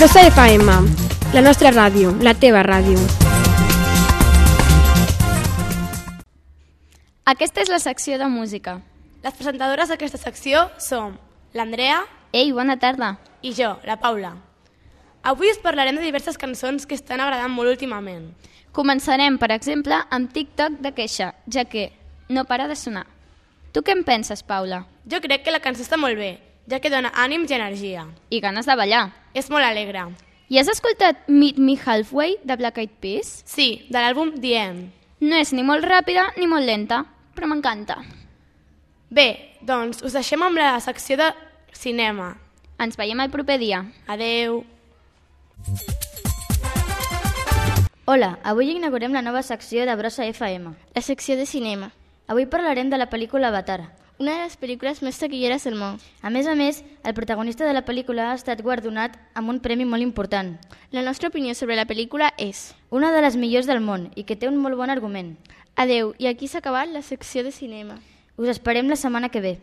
Brossa FM, la nostra ràdio, la teva ràdio. Aquesta és la secció de música. Les presentadores d'aquesta secció som l'Andrea Ei, bona tarda. i jo, la Paula. Avui us parlarem de diverses cançons que estan agradant molt últimament. Començarem, per exemple, amb TikTok de queixa, ja que no para de sonar. Tu què en penses, Paula? Jo crec que la cançó està molt bé, ja que dona ànims i energia. I ganes de ballar. És molt alegre. I has escoltat Meet Me Halfway de Black Eyed Peas? Sí, de l'àlbum Diem. No és ni molt ràpida ni molt lenta, però m'encanta. Bé, doncs us deixem amb la secció de cinema. Ens veiem el proper dia. Adeu. Hola, avui inaugurem la nova secció de Brossa FM. La secció de cinema, Avui parlarem de la pel·lícula Avatar. Una de les pel·lícules més taquilleres del món. A més a més, el protagonista de la pel·lícula ha estat guardonat amb un premi molt important, La nostra opinió sobre la pel·lícula és una de les millors del món i que té un molt bon argument. Adeu, i aquí s'ha acabat la secció de cinema. Us esperem la setmana que ve.